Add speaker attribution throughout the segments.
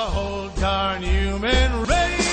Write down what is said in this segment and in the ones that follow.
Speaker 1: the whole darn human race.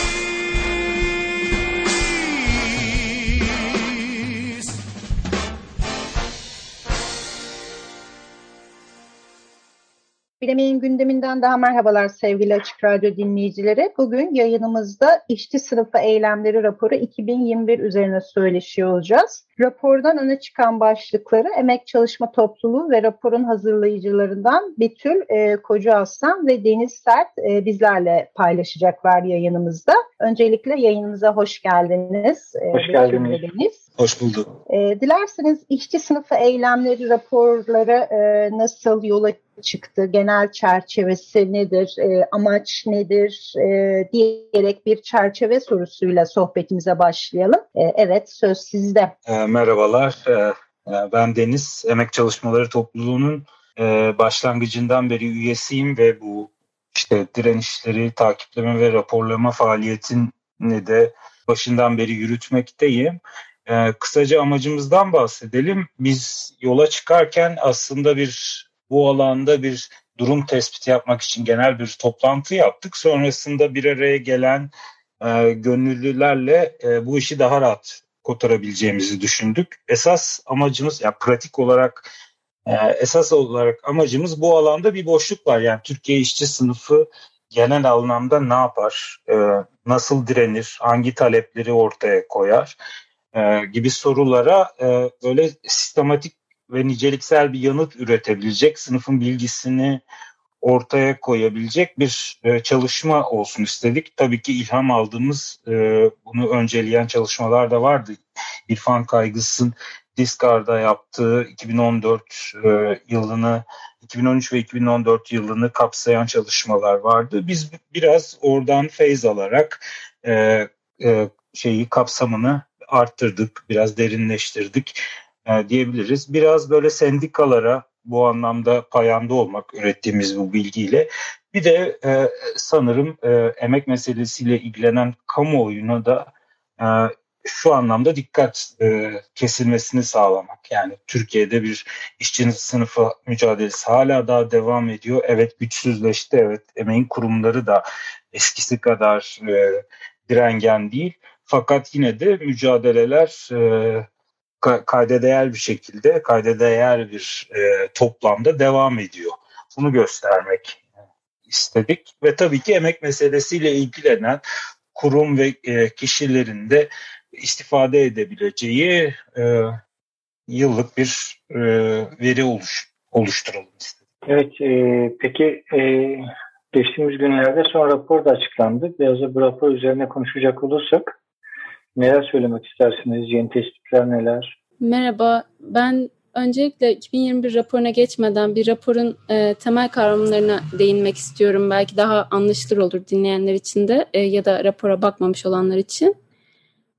Speaker 1: Bilemeyin gündeminden daha merhabalar sevgili Açık Radyo dinleyicileri. Bugün yayınımızda işçi sınıfı eylemleri raporu 2021 üzerine söyleşiyor olacağız. Rapordan öne çıkan başlıkları Emek Çalışma Topluluğu ve raporun hazırlayıcılarından Betül e, Koca Aslan ve Deniz Sert e, bizlerle paylaşacaklar yayınımızda. Öncelikle yayınımıza hoş geldiniz.
Speaker 2: E, hoş geldiniz. Deniz.
Speaker 3: Hoş bulduk.
Speaker 1: E, dilerseniz işçi sınıfı eylemleri raporları e, nasıl yola çıktı, genel çerçevesi nedir, e, amaç nedir e, diyerek bir çerçeve sorusuyla sohbetimize başlayalım. E, evet, söz sizde.
Speaker 3: E, merhabalar, e, e, ben Deniz. Emek Çalışmaları Topluluğu'nun e, başlangıcından beri üyesiyim ve bu işte direnişleri takipleme ve raporlama faaliyetini de başından beri yürütmekteyim. Ee, kısaca amacımızdan bahsedelim. Biz yola çıkarken aslında bir bu alanda bir durum tespiti yapmak için genel bir toplantı yaptık. Sonrasında bir araya gelen e, gönüllülerle e, bu işi daha rahat kotarabileceğimizi düşündük. Esas amacımız, yani pratik olarak e, esas olarak amacımız bu alanda bir boşluk var. Yani Türkiye işçi sınıfı genel anlamda ne yapar, e, nasıl direnir, hangi talepleri ortaya koyar e, gibi sorulara e, böyle sistematik ve niceliksel bir yanıt üretebilecek, sınıfın bilgisini ortaya koyabilecek bir e, çalışma olsun istedik. Tabii ki ilham aldığımız, e, bunu önceleyen çalışmalar da vardı. İrfan Kaygıs'ın Discard'da yaptığı 2014 e, yılını 2013 ve 2014 yılını kapsayan çalışmalar vardı. Biz biraz oradan feyz alarak e, e, şeyi kapsamını arttırdık, biraz derinleştirdik e, diyebiliriz. Biraz böyle sendikalara bu anlamda payanda olmak ürettiğimiz bu bilgiyle. Bir de e, sanırım e, emek meselesiyle ilgilenen kamuoyuna da e, şu anlamda dikkat e, kesilmesini sağlamak. Yani Türkiye'de bir işçi sınıfı mücadelesi hala daha devam ediyor. Evet güçsüzleşti, evet emeğin kurumları da eskisi kadar e, direngen değil. Fakat yine de mücadeleler e, kayda değer bir şekilde, kayda değer bir e, toplamda devam ediyor. Bunu göstermek istedik ve tabii ki emek meselesiyle ilgilenen kurum ve e, kişilerin de istifade edebileceği e, yıllık bir e, veri oluş, oluşturalım istedik.
Speaker 2: Evet, e, peki e, geçtiğimiz günlerde son rapor da açıklandı. Biraz da bu rapor üzerine konuşacak olursak Neler söylemek istersiniz? Yeni tespitler neler?
Speaker 4: Merhaba, ben öncelikle 2021 raporuna geçmeden bir raporun e, temel kavramlarına değinmek istiyorum. Belki daha anlaşılır olur dinleyenler için de e, ya da rapora bakmamış olanlar için.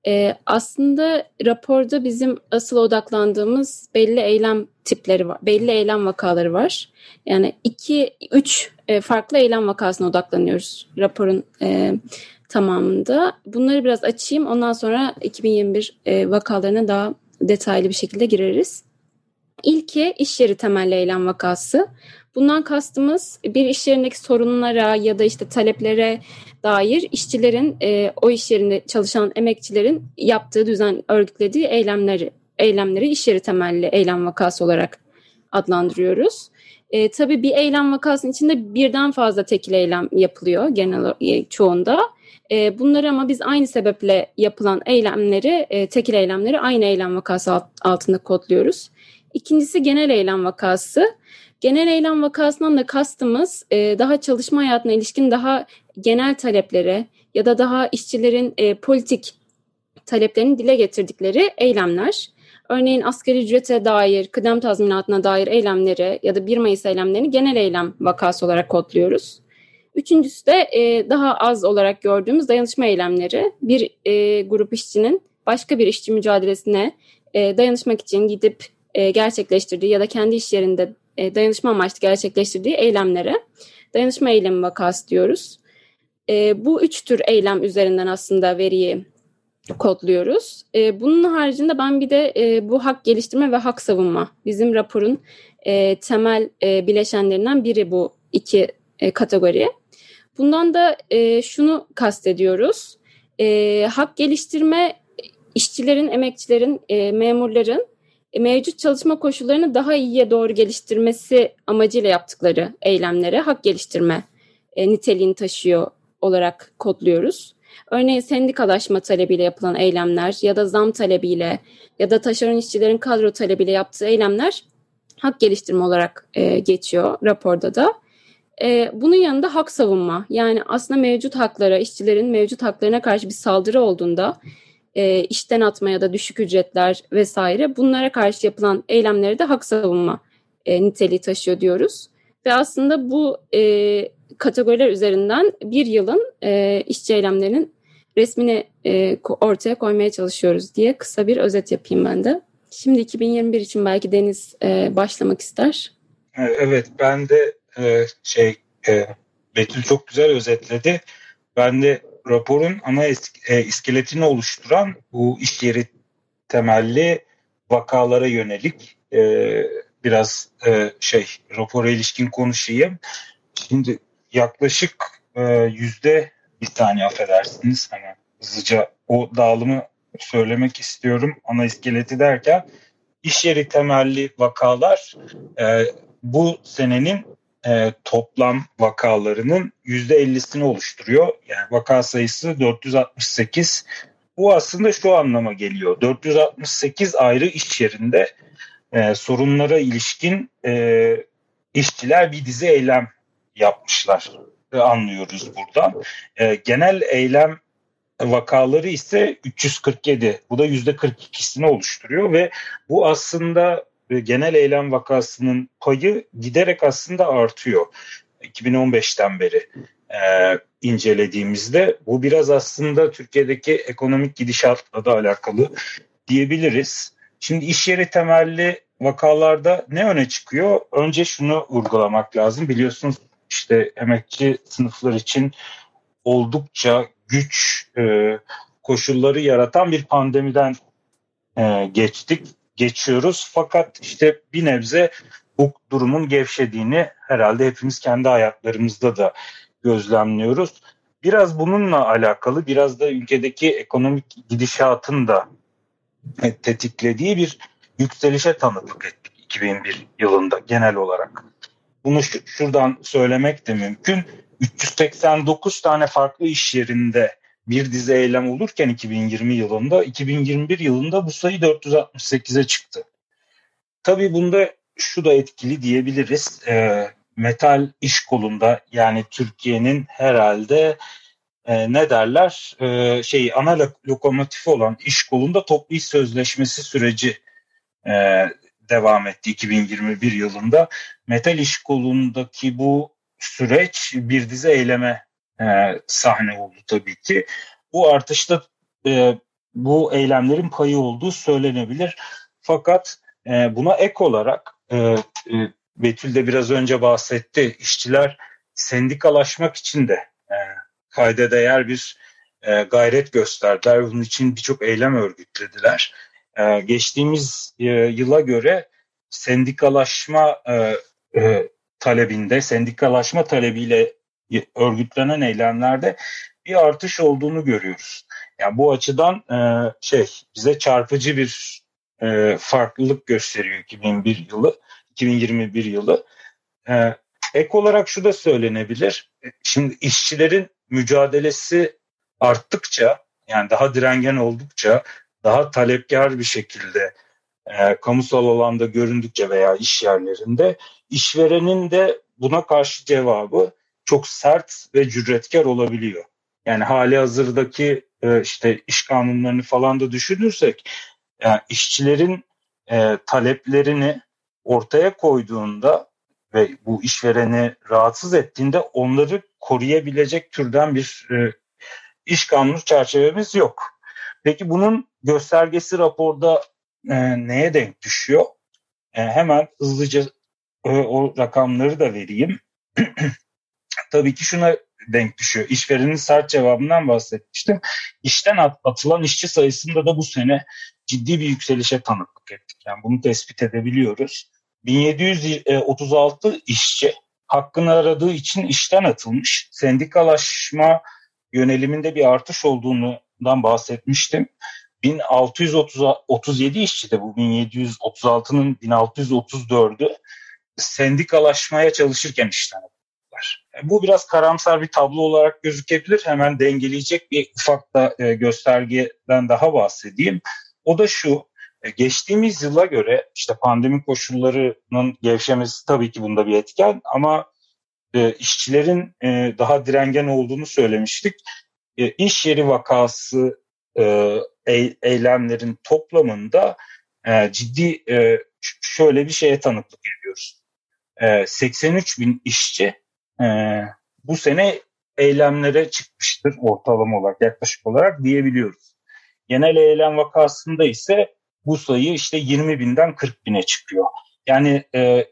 Speaker 4: E, aslında raporda bizim asıl odaklandığımız belli eylem tipleri var, belli eylem vakaları var. Yani iki, üç e, farklı eylem vakasına odaklanıyoruz raporun e, tamamında. Bunları biraz açayım. Ondan sonra 2021 e, vakalarına daha detaylı bir şekilde gireriz. İlki iş yeri temelli eylem vakası. Bundan kastımız bir iş yerindeki sorunlara ya da işte taleplere dair işçilerin e, o iş yerinde çalışan emekçilerin yaptığı düzen örgütlediği eylemleri eylemleri iş yeri temelli eylem vakası olarak adlandırıyoruz. E, tabii bir eylem vakasının içinde birden fazla tekil eylem yapılıyor genel e, çoğunda. E, bunları ama biz aynı sebeple yapılan eylemleri, e, tekil eylemleri aynı eylem vakası alt, altında kodluyoruz. İkincisi genel eylem vakası. Genel eylem vakasından da kastımız e, daha çalışma hayatına ilişkin daha genel taleplere ya da daha işçilerin e, politik taleplerini dile getirdikleri eylemler. Örneğin asgari ücrete dair, kıdem tazminatına dair eylemleri ya da 1 Mayıs eylemlerini genel eylem vakası olarak kodluyoruz. Üçüncüsü de e, daha az olarak gördüğümüz dayanışma eylemleri. Bir e, grup işçinin başka bir işçi mücadelesine e, dayanışmak için gidip e, gerçekleştirdiği ya da kendi iş yerinde e, dayanışma amaçlı gerçekleştirdiği eylemlere dayanışma eylemi vakası diyoruz. E, bu üç tür eylem üzerinden aslında veriyi kodluyoruz. E, bunun haricinde ben bir de e, bu hak geliştirme ve hak savunma bizim raporun e, temel e, bileşenlerinden biri bu iki e, kategori. Bundan da e, şunu kastediyoruz. E, hak geliştirme işçilerin, emekçilerin, e, memurların e, mevcut çalışma koşullarını daha iyiye doğru geliştirmesi amacıyla yaptıkları eylemlere hak geliştirme e, niteliğini taşıyor olarak kodluyoruz. Örneğin sendikalaşma talebiyle yapılan eylemler ya da zam talebiyle ya da taşeron işçilerin kadro talebiyle yaptığı eylemler hak geliştirme olarak e, geçiyor raporda da. E, bunun yanında hak savunma yani aslında mevcut haklara, işçilerin mevcut haklarına karşı bir saldırı olduğunda e, işten atma ya da düşük ücretler vesaire bunlara karşı yapılan eylemleri de hak savunma e, niteliği taşıyor diyoruz. Ve aslında bu e, kategoriler üzerinden bir yılın e, işçi eylemlerinin resmini e, ortaya koymaya çalışıyoruz diye kısa bir özet yapayım ben de. Şimdi 2021 için belki Deniz e, başlamak ister.
Speaker 3: Evet ben de e, şey e, Betül çok güzel özetledi. Ben de raporun ana e, iskeletini oluşturan bu iş yeri temelli vakalara yönelik biraz şey rapora ilişkin konuşayım. Şimdi yaklaşık yüzde bir tane affedersiniz hani hızlıca o dağılımı söylemek istiyorum ana iskeleti derken iş yeri temelli vakalar e, bu senenin e, toplam vakalarının %50'sini oluşturuyor. Yani vaka sayısı 468. Bu aslında şu anlama geliyor. 468 ayrı iş yerinde e, sorunlara ilişkin e, işçiler bir dizi eylem yapmışlar e, anlıyoruz buradan. E, genel eylem vakaları ise 347. Bu da %42'sini oluşturuyor ve bu aslında genel eylem vakasının payı giderek aslında artıyor. 2015'ten beri e, incelediğimizde bu biraz aslında Türkiye'deki ekonomik gidişatla da alakalı diyebiliriz. Şimdi iş yeri temelli vakalarda ne öne çıkıyor? Önce şunu vurgulamak lazım. Biliyorsunuz işte emekçi sınıflar için oldukça güç e, koşulları yaratan bir pandemiden e, geçtik geçiyoruz. Fakat işte bir nebze bu durumun gevşediğini herhalde hepimiz kendi hayatlarımızda da gözlemliyoruz. Biraz bununla alakalı, biraz da ülkedeki ekonomik gidişatın da tetiklediği bir yükselişe tanıklık ettik 2001 yılında genel olarak. Bunu şuradan söylemek de mümkün. 389 tane farklı iş yerinde bir dizi eylem olurken 2020 yılında 2021 yılında bu sayı 468'e çıktı. Tabii bunda şu da etkili diyebiliriz. E, metal iş kolunda yani Türkiye'nin herhalde e, ne derler e, şey ana lokomotifi olan iş kolunda toplu iş sözleşmesi süreci e, devam etti 2021 yılında. Metal iş kolundaki bu süreç bir dizi eyleme e, sahne oldu tabii ki. Bu artışta e, bu eylemlerin payı olduğu söylenebilir. Fakat e, buna ek olarak e, e, Betül de biraz önce bahsetti. İşçiler sendikalaşmak için de e, kayda değer bir e, gayret gösterdiler. Bunun için birçok eylem örgütlediler. E, geçtiğimiz e, yıla göre sendikalaşma e, e, talebinde, sendikalaşma talebiyle örgütlenen eylemlerde bir artış olduğunu görüyoruz. Yani bu açıdan e, şey bize çarpıcı bir e, farklılık gösteriyor 2001 yılı, 2021 yılı. E, ek olarak şu da söylenebilir. Şimdi işçilerin mücadelesi arttıkça yani daha direngen oldukça daha talepkar bir şekilde e, kamusal alanda göründükçe veya iş yerlerinde işverenin de buna karşı cevabı çok sert ve cüretkar olabiliyor. Yani hali hazırdaki e, işte iş kanunlarını falan da düşünürsek yani işçilerin e, taleplerini ortaya koyduğunda ve bu işvereni rahatsız ettiğinde onları koruyabilecek türden bir e, iş kanunu çerçevemiz yok. Peki bunun göstergesi raporda e, neye denk düşüyor? E, hemen hızlıca e, o rakamları da vereyim. Tabii ki şuna denk düşüyor. İşverenin sert cevabından bahsetmiştim. İşten atılan işçi sayısında da bu sene ciddi bir yükselişe tanıklık ettik. Yani bunu tespit edebiliyoruz. 1736 işçi hakkını aradığı için işten atılmış. Sendikalaşma yöneliminde bir artış olduğundan bahsetmiştim. 1637 işçi de bu 1736'nın 1634'ü sendikalaşmaya çalışırken işten atıldılar. Yani bu biraz karamsar bir tablo olarak gözükebilir. Hemen dengeleyecek bir ufak da e, göstergeden daha bahsedeyim. O da şu, e, geçtiğimiz yıla göre işte pandemi koşullarının gevşemesi tabii ki bunda bir etken ama e, işçilerin e, daha direngen olduğunu söylemiştik. E, iş yeri vakası e, eylemlerin toplamında e, ciddi e, şöyle bir şeye tanıklık ediyoruz. E, 83 bin işçi e, bu sene eylemlere çıkmıştır ortalama olarak yaklaşık olarak diyebiliyoruz. Genel eylem vakasında ise bu sayı işte 20 binden 40 bine çıkıyor. Yani e,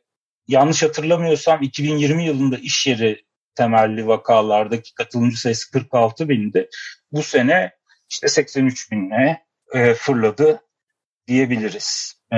Speaker 3: yanlış hatırlamıyorsam 2020 yılında iş yeri temelli vakalardaki katılımcı sayısı 46 bindi. Bu sene işte 83 binle e, fırladı diyebiliriz. E,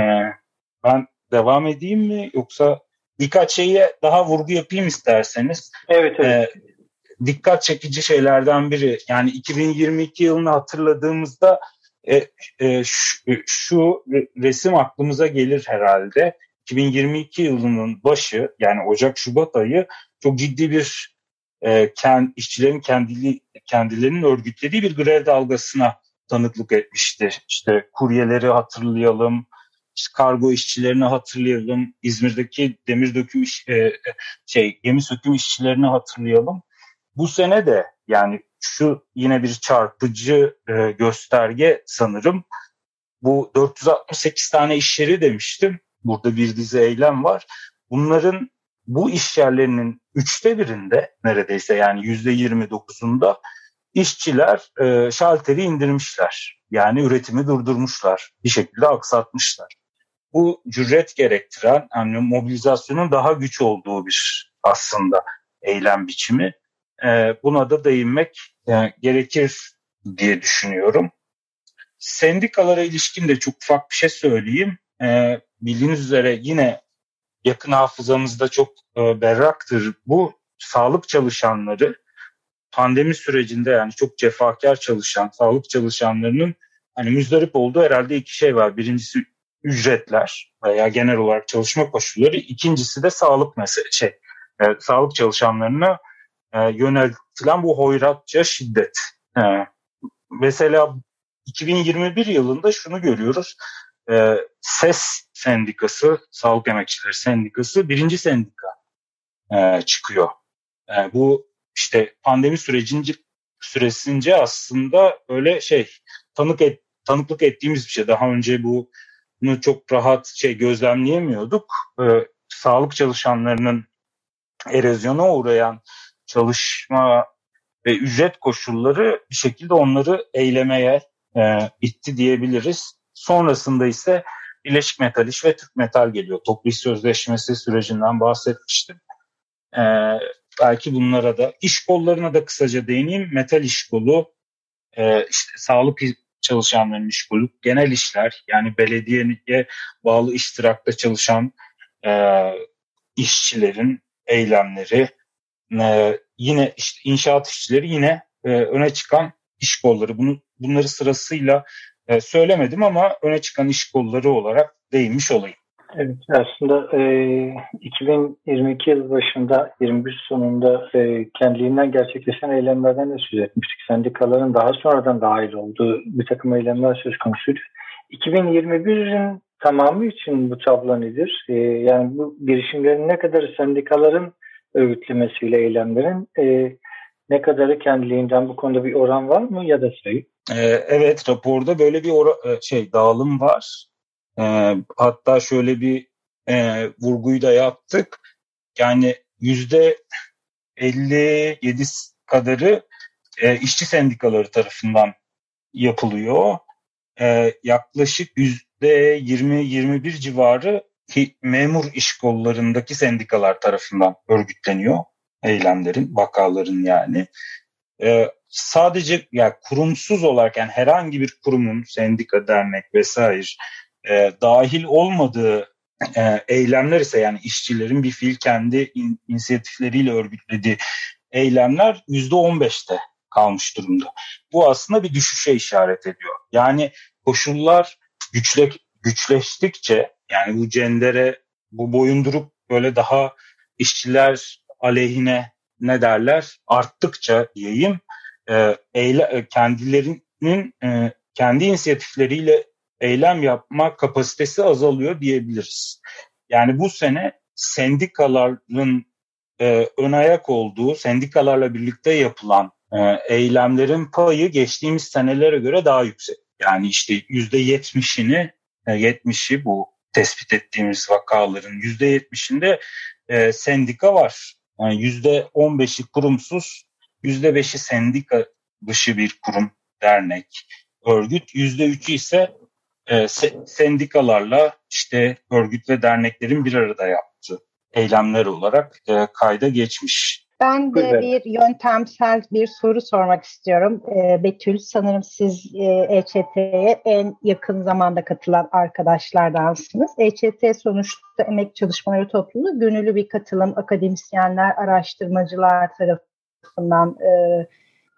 Speaker 3: ben devam edeyim mi yoksa birkaç şeye daha vurgu yapayım isterseniz.
Speaker 2: Evet, evet. E,
Speaker 3: dikkat çekici şeylerden biri yani 2022 yılını hatırladığımızda e, e, şu, şu resim aklımıza gelir herhalde. 2022 yılının başı yani Ocak-Şubat ayı çok ciddi bir e, kend, işçilerin kendili, kendilerinin örgütlediği bir grev dalgasına tanıklık etmişti. İşte kuryeleri hatırlayalım, işte kargo işçilerini hatırlayalım, İzmir'deki demir döküm iş, e, şey gemi söküm işçilerini hatırlayalım. Bu sene de yani şu yine bir çarpıcı e, gösterge sanırım. Bu 468 tane iş yeri demiştim. Burada bir dizi eylem var. Bunların bu iş yerlerinin üçte birinde neredeyse yani yüzde yirmi dokuzunda işçiler e, şalteri indirmişler. Yani üretimi durdurmuşlar. Bir şekilde aksatmışlar. Bu cüret gerektiren yani mobilizasyonun daha güç olduğu bir aslında eylem biçimi. E, buna da değinmek e, gerekir diye düşünüyorum. Sendikalara ilişkin de çok ufak bir şey söyleyeyim. E, bildiğiniz üzere yine yakın hafızamızda çok e, berraktır. Bu sağlık çalışanları pandemi sürecinde yani çok cefakar çalışan sağlık çalışanlarının hani müzdarip olduğu herhalde iki şey var. Birincisi ücretler veya genel olarak çalışma koşulları. İkincisi de sağlık mesele şey e, sağlık çalışanlarına e, yöneltilen bu hoyratça şiddet. E, mesela 2021 yılında şunu görüyoruz. E, SES sendikası, Sağlık Emekçileri Sendikası birinci sendika e, çıkıyor. E, bu işte pandemi sürecince süresince aslında öyle şey tanık et, tanıklık ettiğimiz bir şey. Daha önce bunu çok rahat şey gözlemleyemiyorduk. E, sağlık çalışanlarının erozyona uğrayan çalışma ve ücret koşulları bir şekilde onları eylemeye e, itti diyebiliriz. Sonrasında ise Birleşik Metal İş ve Türk Metal geliyor. Toplu iş sözleşmesi sürecinden bahsetmiştim. E, belki bunlara da iş kollarına da kısaca değineyim. Metal iş kolu, e, işte sağlık çalışanların iş kolu, genel işler yani belediyeye bağlı iştirakta çalışan e, işçilerin eylemleri, e, yine işte inşaat işçileri yine e, öne çıkan iş kolları. Bunu bunları sırasıyla e, söylemedim ama öne çıkan iş kolları olarak değinmiş olayım.
Speaker 2: Evet aslında e, 2022 yıl başında 21 sonunda e, kendiliğinden gerçekleşen eylemlerden de söz etmiştik. Sendikaların daha sonradan dahil olduğu bir takım eylemler söz konusuydu. 2021'in tamamı için bu tablo nedir? E, yani bu girişimlerin ne kadar sendikaların örgütlemesiyle eylemlerin e, ne kadarı kendiliğinden bu konuda bir oran var mı ya da sayı?
Speaker 3: Ee, evet raporda böyle bir e, şey dağılım var. Ee, hatta şöyle bir e, vurguyu da yaptık. Yani yüzde 57 kadarı e, işçi sendikaları tarafından yapılıyor. E, yaklaşık yüzde 20-21 civarı ki memur iş kollarındaki sendikalar tarafından örgütleniyor eylemlerin, vakaların yani. Ee, sadece yani kurumsuz olarak yani herhangi bir kurumun, sendika, dernek vesaire e, dahil olmadığı e, eylemler ise yani işçilerin bir fiil kendi in, inisiyatifleriyle örgütlediği eylemler yüzde on beşte kalmış durumda. Bu aslında bir düşüşe işaret ediyor. Yani koşullar güçle, güçleştikçe yani bu cendere bu boyundurup böyle daha işçiler aleyhine ne derler arttıkça diyeyim e, eyle, e, kendilerinin e, kendi inisiyatifleriyle eylem yapma kapasitesi azalıyor diyebiliriz. Yani bu sene sendikaların e, ön ayak olduğu, sendikalarla birlikte yapılan e, eylemlerin payı geçtiğimiz senelere göre daha yüksek. Yani işte yüzde yetmişini, e, yetmişi bu tespit ettiğimiz vakaların yüzde yetmişinde e, sendika var. Yüzde on beşi kurumsuz, yüzde beşi sendika dışı bir kurum, dernek, örgüt. Yüzde üçü ise e, sendikalarla işte örgüt ve derneklerin bir arada yaptığı eylemler olarak e, kayda geçmiş.
Speaker 1: Ben de evet. bir yöntemsel bir soru sormak istiyorum. E, Betül, sanırım siz e, EÇT'ye en yakın zamanda katılan arkadaşlardansınız. EÇT sonuçta Emek Çalışmaları Topluluğu gönüllü bir katılım, akademisyenler, araştırmacılar tarafından e,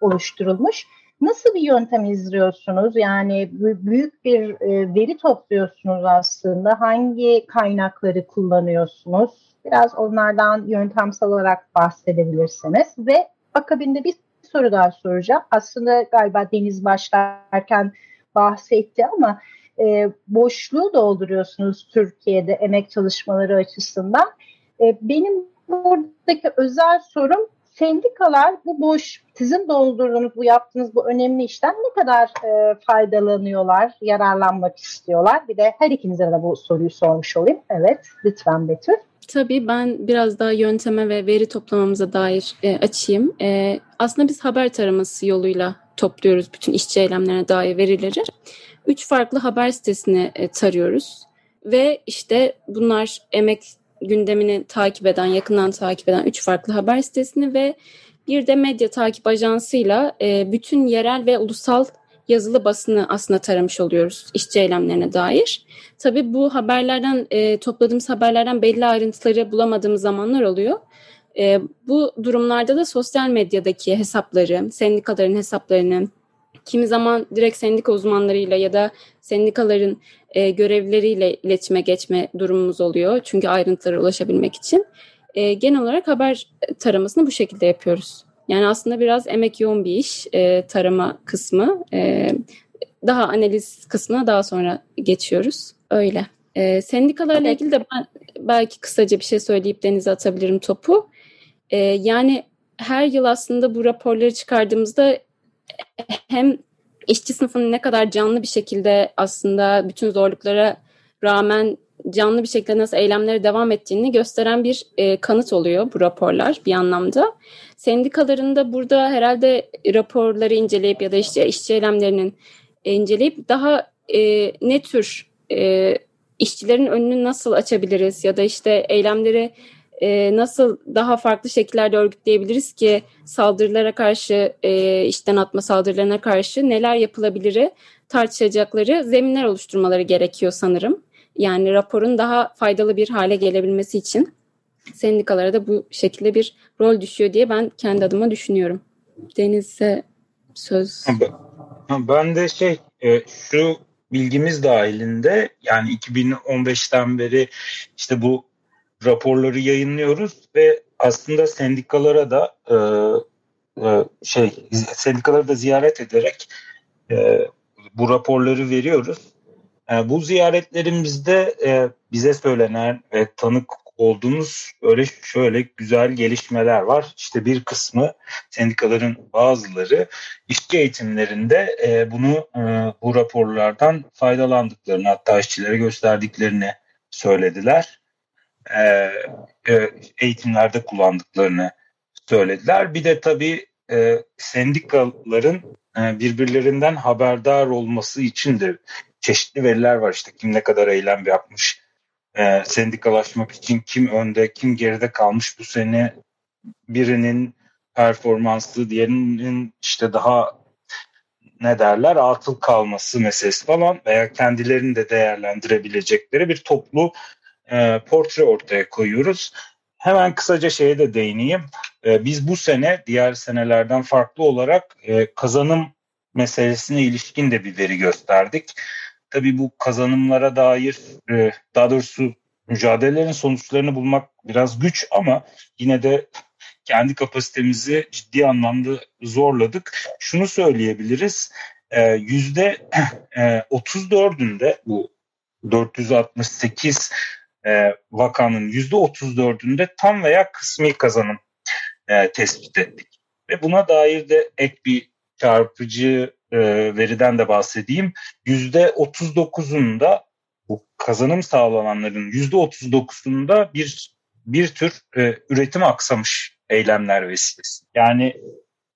Speaker 1: oluşturulmuş. Nasıl bir yöntem izliyorsunuz? Yani büyük bir e, veri topluyorsunuz aslında. Hangi kaynakları kullanıyorsunuz? Biraz onlardan yöntemsel olarak bahsedebilirsiniz. Ve akabinde bir soru daha soracağım. Aslında galiba Deniz başlarken bahsetti ama e, boşluğu dolduruyorsunuz Türkiye'de emek çalışmaları açısından. E, benim buradaki özel sorum sendikalar bu boş sizin doldurduğunuz bu yaptığınız bu önemli işten ne kadar e, faydalanıyorlar, yararlanmak istiyorlar? Bir de her ikinize de bu soruyu sormuş olayım. Evet, lütfen Betül.
Speaker 4: Tabii ben biraz daha yönteme ve veri toplamamıza dair e, açayım. E, aslında biz haber taraması yoluyla topluyoruz bütün işçi eylemlerine dair verileri. Üç farklı haber sitesini e, tarıyoruz ve işte bunlar emek gündemini takip eden, yakından takip eden üç farklı haber sitesini ve bir de medya takip ajansıyla e, bütün yerel ve ulusal yazılı basını aslında taramış oluyoruz işçi eylemlerine dair. Tabii bu haberlerden, e, topladığımız haberlerden belli ayrıntıları bulamadığımız zamanlar oluyor. E, bu durumlarda da sosyal medyadaki hesapları, sendikaların hesaplarını, kimi zaman direkt sendika uzmanlarıyla ya da sendikaların e, görevlileriyle iletişime geçme durumumuz oluyor. Çünkü ayrıntılara ulaşabilmek için. E, genel olarak haber taramasını bu şekilde yapıyoruz. Yani aslında biraz emek yoğun bir iş e, tarama kısmı. E, daha analiz kısmına daha sonra geçiyoruz. Öyle. E, sendikalarla evet. ilgili de ben belki kısaca bir şey söyleyip denize atabilirim topu. E, yani her yıl aslında bu raporları çıkardığımızda hem işçi sınıfının ne kadar canlı bir şekilde aslında bütün zorluklara rağmen canlı bir şekilde nasıl eylemlere devam ettiğini gösteren bir e, kanıt oluyor bu raporlar bir anlamda. Sendikaların da burada herhalde raporları inceleyip ya da işte işçi eylemlerinin inceleyip daha e, ne tür e, işçilerin önünü nasıl açabiliriz ya da işte eylemleri e, nasıl daha farklı şekillerde örgütleyebiliriz ki saldırılara karşı, e, işten atma saldırılarına karşı neler yapılabiliri tartışacakları zeminler oluşturmaları gerekiyor sanırım. Yani raporun daha faydalı bir hale gelebilmesi için sendikalara da bu şekilde bir rol düşüyor diye ben kendi adıma düşünüyorum. Deniz'e söz.
Speaker 3: Ben de şey e, şu bilgimiz dahilinde yani 2015'ten beri işte bu raporları yayınlıyoruz ve aslında sendikalara da e, e, şey sendikaları da ziyaret ederek e, bu raporları veriyoruz. E, bu ziyaretlerimizde e, bize söylenen ve tanık olduğumuz öyle şöyle güzel gelişmeler var. İşte bir kısmı sendikaların bazıları işçi eğitimlerinde e, bunu e, bu raporlardan faydalandıklarını hatta işçilere gösterdiklerini söylediler. E, e, eğitimlerde kullandıklarını söylediler. Bir de tabii e, sendikaların e, birbirlerinden haberdar olması için de çeşitli veriler var. İşte kim ne kadar eylem yapmış, e, sendikalaşmak için kim önde, kim geride kalmış bu sene birinin performanslı, diğerinin işte daha ne derler atıl kalması meselesi falan veya kendilerini de değerlendirebilecekleri bir toplu e, portre ortaya koyuyoruz. Hemen kısaca şeye de değineyim. E, biz bu sene diğer senelerden farklı olarak e, kazanım meselesine ilişkin de bir veri gösterdik. Tabii bu kazanımlara dair e, daha doğrusu mücadelelerin sonuçlarını bulmak biraz güç ama yine de kendi kapasitemizi ciddi anlamda zorladık. Şunu söyleyebiliriz. E, yüzde 34'ünde e, bu 468 e, vakanın yüzde 34'ünde tam veya kısmi kazanım e, tespit ettik. Ve buna dair de ek bir çarpıcı e, veriden de bahsedeyim. Yüzde 39'unda bu kazanım sağlananların yüzde 39'unda bir bir tür e, üretim aksamış eylemler vesilesi. Yani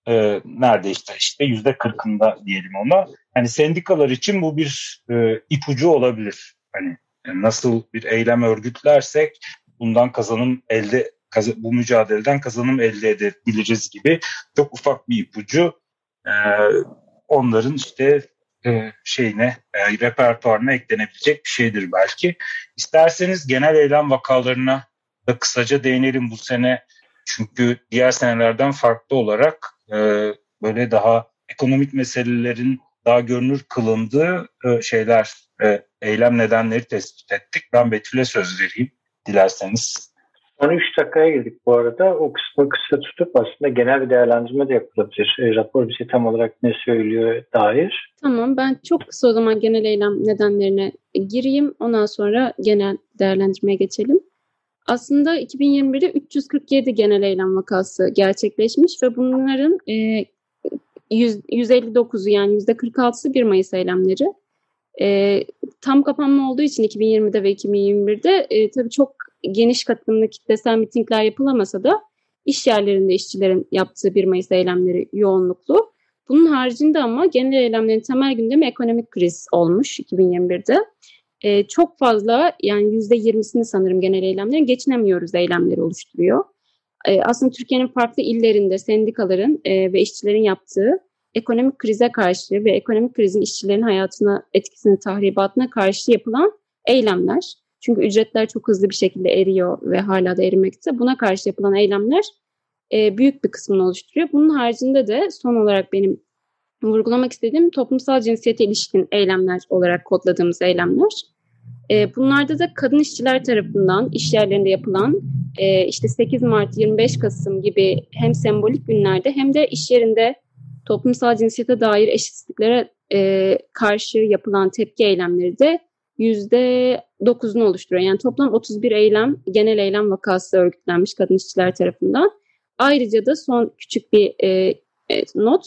Speaker 3: e, nerede işte işte yüzde kırkında diyelim ona. Hani sendikalar için bu bir e, ipucu olabilir. Hani nasıl bir eylem örgütlersek bundan kazanım elde bu mücadeleden kazanım elde edebiliriz gibi çok ufak bir ipucu e, onların işte e, şeyine e, repertuarına eklenebilecek bir şeydir belki. İsterseniz genel eylem vakalarına da kısaca değinelim bu sene çünkü diğer senelerden farklı olarak e, böyle daha ekonomik meselelerin daha görünür kılındığı e, şeyler, e, eylem nedenleri tespit ettik. Ben Betül'e söz vereyim dilerseniz.
Speaker 2: Son 3 dakikaya girdik bu arada. O kısmı kısa tutup aslında genel bir değerlendirme de yapılabilir. E, rapor bize tam olarak ne söylüyor dair.
Speaker 4: Tamam ben çok kısa o zaman genel eylem nedenlerine gireyim. Ondan sonra genel değerlendirmeye geçelim. Aslında 2021'de 347 genel eylem vakası gerçekleşmiş ve bunların e, 100, 159'u yani %46'sı 1 Mayıs eylemleri. E, tam kapanma olduğu için 2020'de ve 2021'de e, tabii çok geniş katılımlı kitlesel mitingler yapılamasa da iş yerlerinde işçilerin yaptığı 1 Mayıs eylemleri yoğunluklu. Bunun haricinde ama genel eylemlerin temel gündemi ekonomik kriz olmuş 2021'de e, çok fazla yani yüzde yirmisini sanırım genel eylemlerin geçinemiyoruz eylemleri oluşturuyor. E, aslında Türkiye'nin farklı illerinde sendikaların e, ve işçilerin yaptığı ekonomik krize karşı ve ekonomik krizin işçilerin hayatına etkisini tahribatına karşı yapılan eylemler. Çünkü ücretler çok hızlı bir şekilde eriyor ve hala da erimekte. Buna karşı yapılan eylemler e, büyük bir kısmını oluşturuyor. Bunun haricinde de son olarak benim vurgulamak istediğim toplumsal cinsiyete ilişkin eylemler olarak kodladığımız eylemler. E, bunlarda da kadın işçiler tarafından iş yerlerinde yapılan e, işte 8 Mart, 25 Kasım gibi hem sembolik günlerde hem de iş yerinde toplumsal cinsiyete dair eşitsizliklere e, karşı yapılan tepki eylemleri de %9'unu oluşturuyor. Yani toplam 31 eylem, genel eylem vakası örgütlenmiş kadın işçiler tarafından. Ayrıca da son küçük bir e, e, not,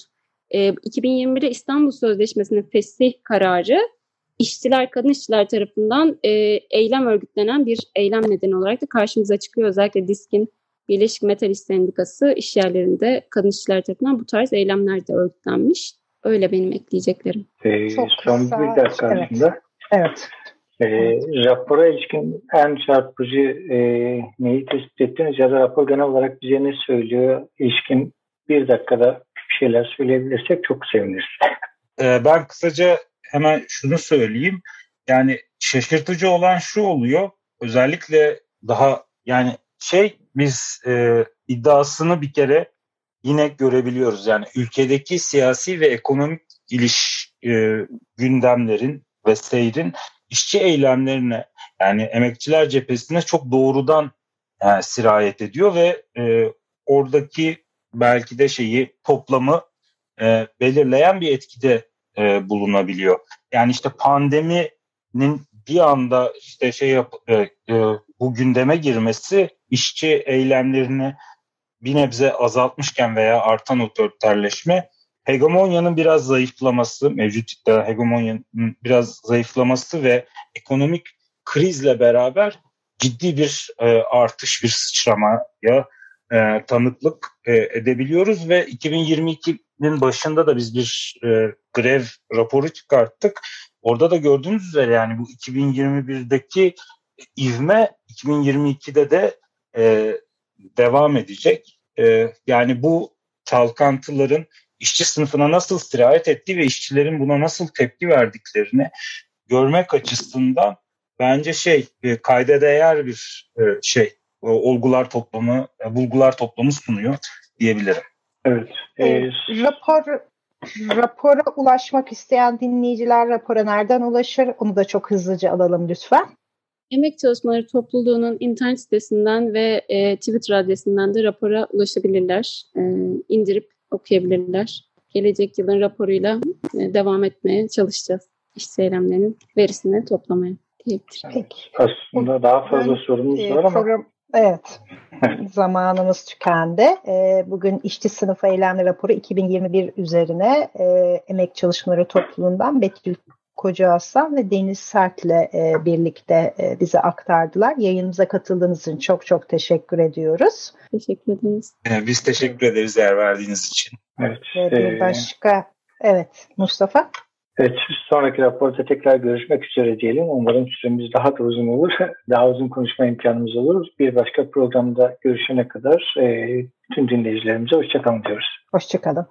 Speaker 4: e, 2021'de İstanbul Sözleşmesi'nin fesih kararı işçiler, kadın işçiler tarafından e, eylem örgütlenen bir eylem nedeni olarak da karşımıza çıkıyor. Özellikle DİSK'in Birleşik Metal İş Sendikası iş yerlerinde kadın işçiler tarafından bu tarz eylemler de örgütlenmiş. Öyle benim ekleyeceklerim.
Speaker 2: Ee, Çok son kısa. bir dakika evet. aslında.
Speaker 1: Evet.
Speaker 2: E, rapora ilişkin en çarpıcı e, neyi tespit ettiniz ya da rapor genel olarak bize ne söylüyor ilişkin bir dakikada bir şeyler söyleyebilirsek çok seviniriz.
Speaker 3: E, ben kısaca hemen şunu söyleyeyim. Yani şaşırtıcı olan şu oluyor. Özellikle daha yani şey biz e, iddiasını bir kere yine görebiliyoruz. Yani ülkedeki siyasi ve ekonomik iliş e, gündemlerin ve seyrin işçi eylemlerine yani emekçiler cephesine çok doğrudan yani, sirayet ediyor ve e, oradaki belki de şeyi toplamı e, belirleyen bir etkide e, bulunabiliyor. Yani işte pandeminin bir anda işte şey yap, e, e, bu gündeme girmesi işçi eylemlerini bir nebze azaltmışken veya artan otoriterleşme hegemonyanın biraz zayıflaması, mevcut hegemonyanın biraz zayıflaması ve ekonomik krizle beraber ciddi bir e, artış, bir sıçramaya e, tanıklık e, edebiliyoruz ve 2022'nin başında da biz bir e, grev raporu çıkarttık. Orada da gördüğünüz üzere yani bu 2021'deki ivme 2022'de de e, devam edecek. E, yani bu çalkantıların işçi sınıfına nasıl sirayet ettiği ve işçilerin buna nasıl tepki verdiklerini görmek açısından bence şey e, kayda değer bir e, şey olgular toplamı, e, bulgular toplamı sunuyor diyebilirim.
Speaker 2: Evet.
Speaker 1: E, rapor rapora ulaşmak isteyen dinleyiciler rapora nereden ulaşır? Onu da çok hızlıca alalım lütfen.
Speaker 4: Emek Çalışmaları Topluluğu'nun internet sitesinden ve e, Twitter adresinden de rapora ulaşabilirler. E, indirip okuyabilirler. Gelecek yılın raporuyla e, devam etmeye çalışacağız. İş eylemlerinin verisini toplamaya diyebilirim.
Speaker 2: Peki. Aslında daha fazla ben, sorumuz e, var ama program,
Speaker 1: Evet. Zamanımız tükendi. E, bugün işçi sınıfı eylemli raporu 2021 üzerine e, Emek Çalışmaları Topluluğundan Betül Koca Hasan ve Deniz Sert'le e, birlikte e, bize aktardılar. Yayınımıza katıldığınız için çok çok teşekkür ediyoruz.
Speaker 4: Teşekkür ederiz.
Speaker 3: Ee, biz teşekkür ederiz değer verdiğiniz için.
Speaker 2: Evet.
Speaker 1: Bir başka, evet Mustafa.
Speaker 2: Evet, sonraki raporda tekrar görüşmek üzere diyelim. Umarım süremiz daha da uzun olur. Daha uzun konuşma imkanımız olur. Bir başka programda görüşene kadar e, tüm dinleyicilerimize hoşçakalın diyoruz.
Speaker 1: Hoşçakalın.